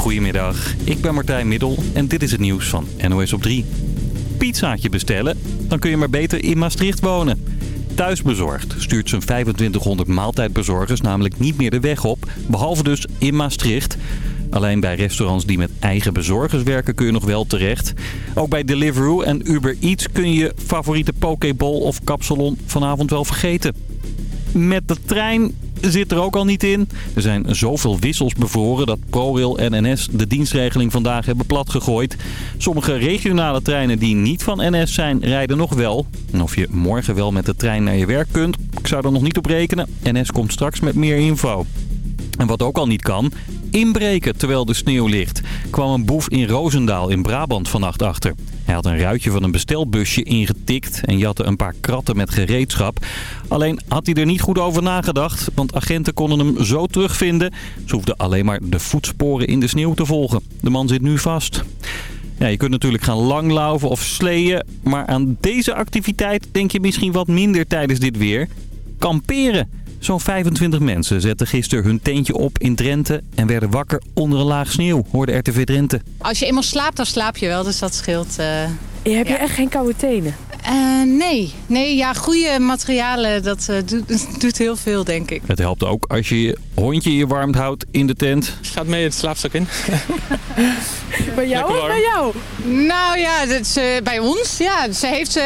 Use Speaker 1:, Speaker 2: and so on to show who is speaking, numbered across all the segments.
Speaker 1: Goedemiddag, ik ben Martijn Middel en dit is het nieuws van NOS op 3. Pizzaatje bestellen? Dan kun je maar beter in Maastricht wonen. Thuisbezorgd stuurt zijn 2500 maaltijdbezorgers namelijk niet meer de weg op, behalve dus in Maastricht. Alleen bij restaurants die met eigen bezorgers werken kun je nog wel terecht. Ook bij Deliveroo en Uber Eats kun je favoriete pokeball of kapsalon vanavond wel vergeten. Met de trein zit er ook al niet in. Er zijn zoveel wissels bevroren dat ProRail en NS de dienstregeling vandaag hebben platgegooid. Sommige regionale treinen die niet van NS zijn, rijden nog wel. En of je morgen wel met de trein naar je werk kunt, ik zou er nog niet op rekenen. NS komt straks met meer info. En wat ook al niet kan, inbreken terwijl de sneeuw ligt. Kwam een boef in Roosendaal in Brabant vannacht achter. Hij had een ruitje van een bestelbusje ingetikt en jatte een paar kratten met gereedschap. Alleen had hij er niet goed over nagedacht, want agenten konden hem zo terugvinden. Ze hoefden alleen maar de voetsporen in de sneeuw te volgen. De man zit nu vast. Ja, je kunt natuurlijk gaan langlaufen of sleeën, maar aan deze activiteit denk je misschien wat minder tijdens dit weer. Kamperen. Zo'n 25 mensen zetten gisteren hun tentje op in Drenthe en werden wakker onder een laag sneeuw, hoorde RTV Drenthe.
Speaker 2: Als je eenmaal slaapt, dan slaap je wel, dus dat scheelt. Uh,
Speaker 3: heb je echt geen koude tenen?
Speaker 2: Uh, nee. Nee, ja, goede materialen, dat uh, doet, doet, heel veel, denk ik.
Speaker 1: Het helpt ook als je je hondje je warm houdt in de tent.
Speaker 4: Gaat mee het slaapzak in.
Speaker 3: bij jou of bij jou?
Speaker 2: Nou ja, dat is, bij ons. Ja, ze heeft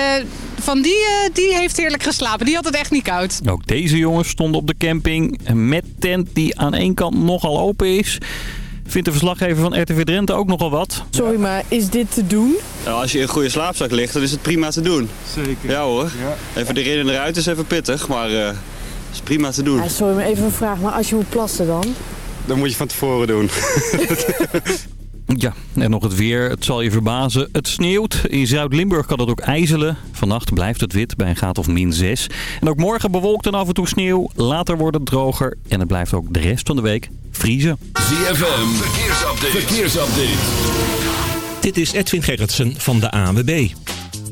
Speaker 2: van die, uh, die heeft heerlijk geslapen. Die had het echt niet koud.
Speaker 1: Ook deze jongens stonden op de camping met tent die aan één kant nogal open is. Vindt de verslaggever van RTV Drenthe ook nogal wat.
Speaker 3: Sorry, maar is dit te doen?
Speaker 5: Nou, als je in een goede slaapzak ligt, dan is het prima te doen.
Speaker 4: Zeker.
Speaker 5: Ja hoor. Ja. Even erin en eruit is even pittig, maar uh, is prima te doen.
Speaker 3: Ja, sorry, maar even een vraag. Maar als je moet plassen dan?
Speaker 5: Dan moet je van tevoren doen.
Speaker 1: Ja, en nog het weer. Het zal je verbazen. Het sneeuwt. In Zuid-Limburg kan het ook ijzelen. Vannacht blijft het wit bij een graad of min 6. En ook morgen bewolkt en af en toe sneeuw. Later wordt het droger. En het blijft ook de rest van de week vriezen.
Speaker 6: ZFM, verkeersupdate. verkeersupdate.
Speaker 7: Dit is Edwin Gerritsen van de ANWB.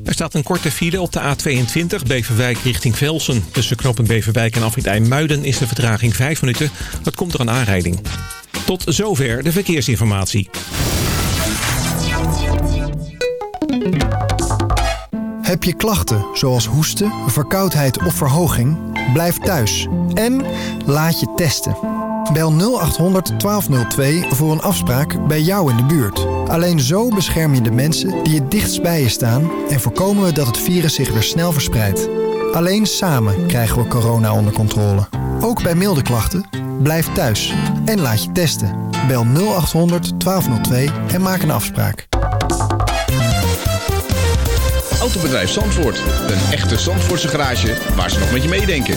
Speaker 7: Er staat een korte file op de A22 Beverwijk richting Velsen. Tussen knoppen Beverwijk en Afrit IJmuiden is de vertraging 5 minuten. Dat komt door een aanrijding. Tot zover de verkeersinformatie.
Speaker 8: Heb je klachten zoals hoesten, verkoudheid of verhoging? Blijf thuis en laat je testen. Bel 0800 1202 voor een afspraak bij jou in de buurt. Alleen zo bescherm je de mensen die het dichtst bij je staan... en voorkomen we dat het virus zich weer snel verspreidt. Alleen samen krijgen we corona onder controle. Ook bij milde klachten, blijf thuis en laat je testen. Bel 0800 1202 en maak een afspraak.
Speaker 6: Autobedrijf Zandvoort. Een echte Zandvoortse garage waar ze nog met je meedenken.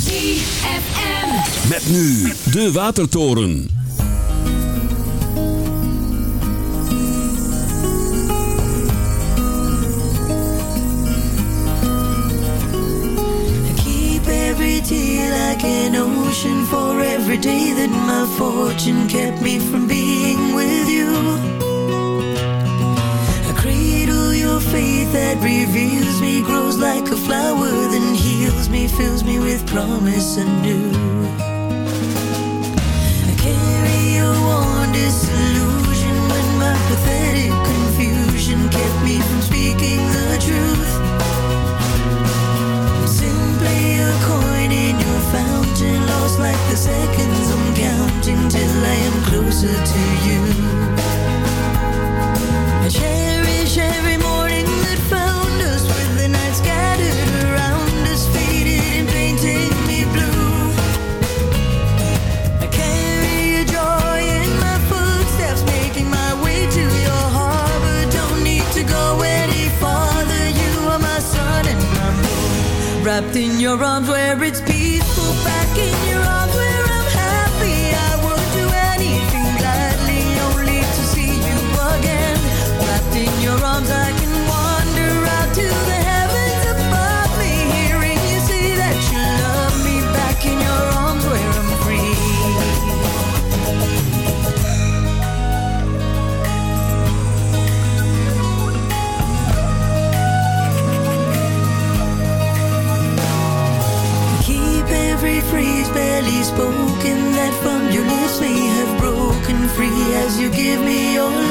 Speaker 9: ZFM.
Speaker 10: Met nu de Watertoren.
Speaker 11: like an ocean for every day that my fortune kept me from being with you. I cradle your faith that reveals me, grows like a flower, fills me with promise anew. I carry your warm disillusion when my pathetic confusion kept me from speaking the truth. I'm simply a coin in your fountain, lost like the seconds I'm counting till I am closer to you. I cherish every in your arms where it's peaceful. you give me your love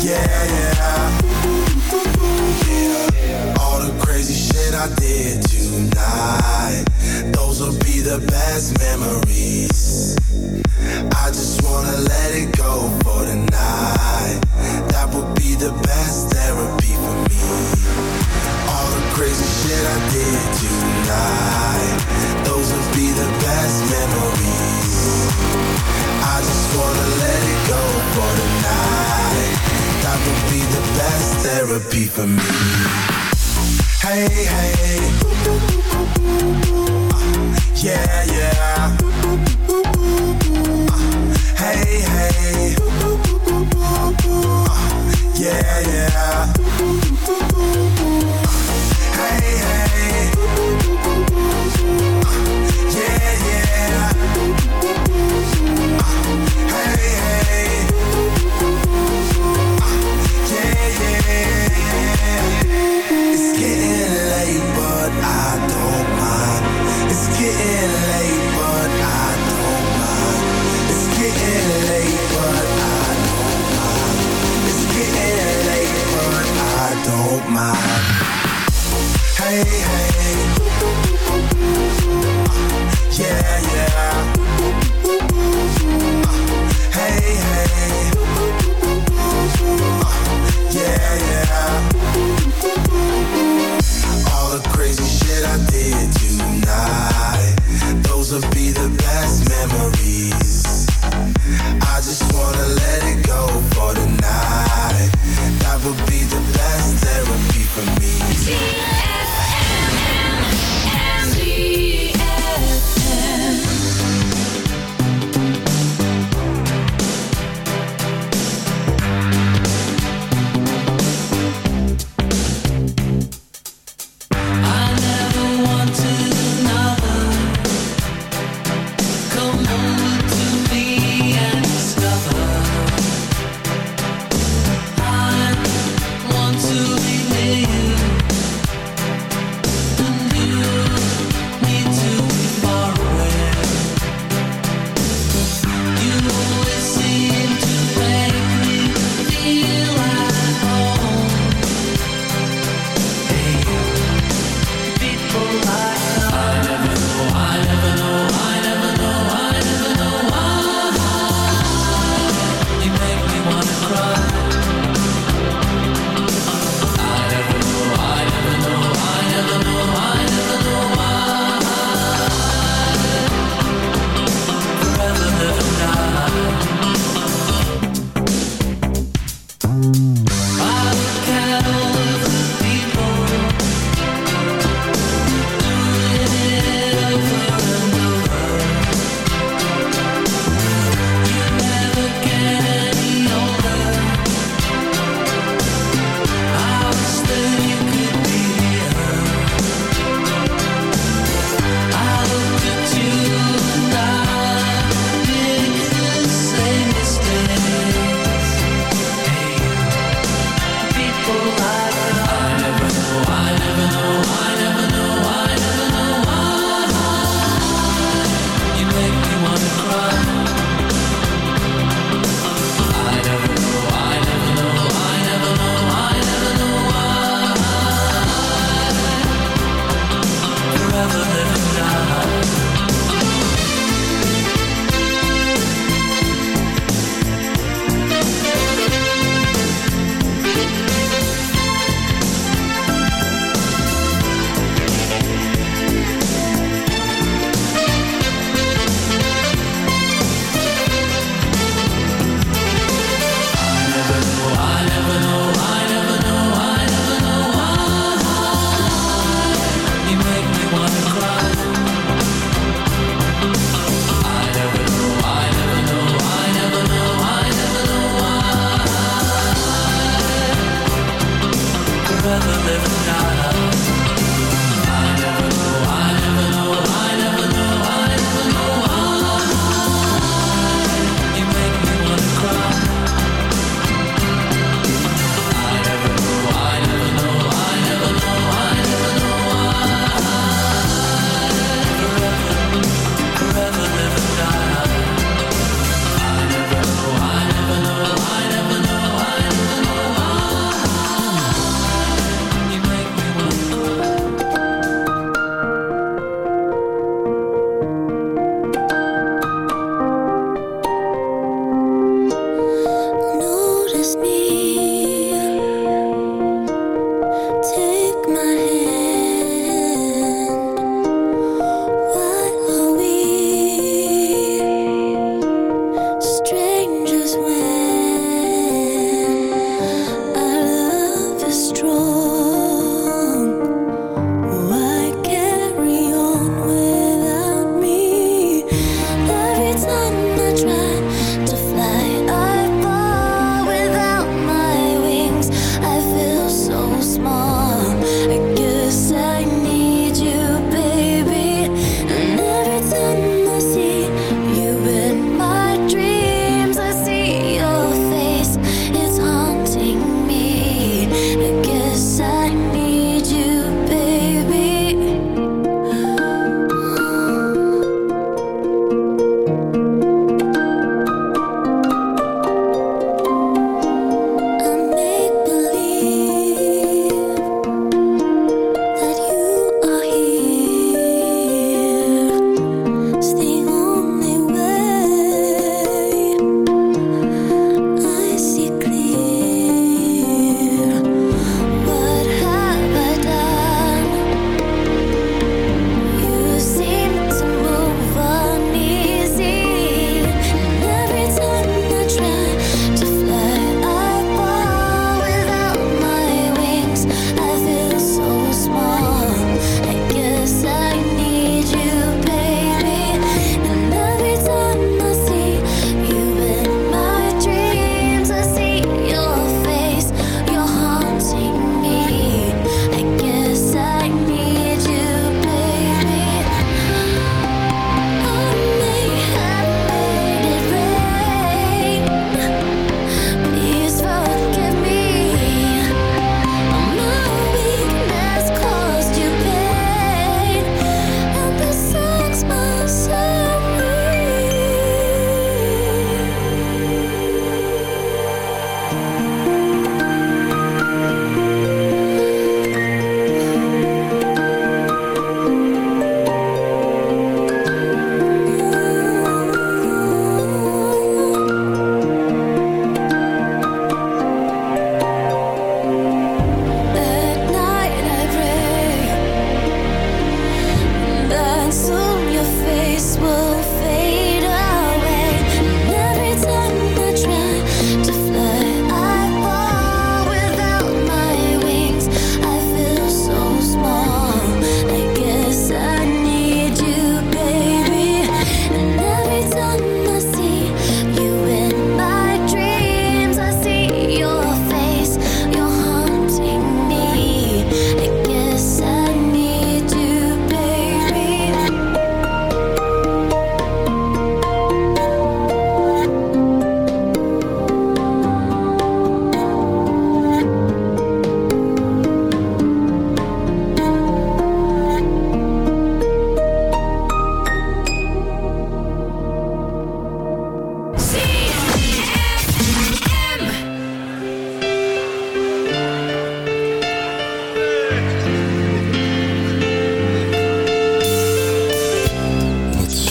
Speaker 4: Yeah, All the crazy shit I did tonight. Those will be the best memories. I just wanna let it go for. That be the best therapy for me. All the crazy shit I did tonight. Those will be the best memories. I just wanna let it go for the therapy for me. Hey, hey. Uh, yeah, yeah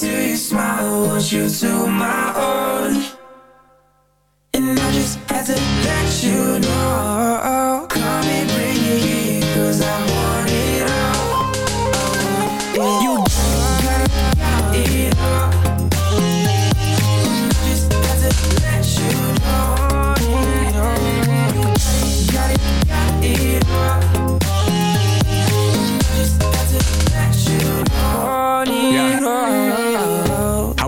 Speaker 11: body to your smile, want you to my own. And I just had to let you know.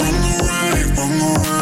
Speaker 12: on the right, on the right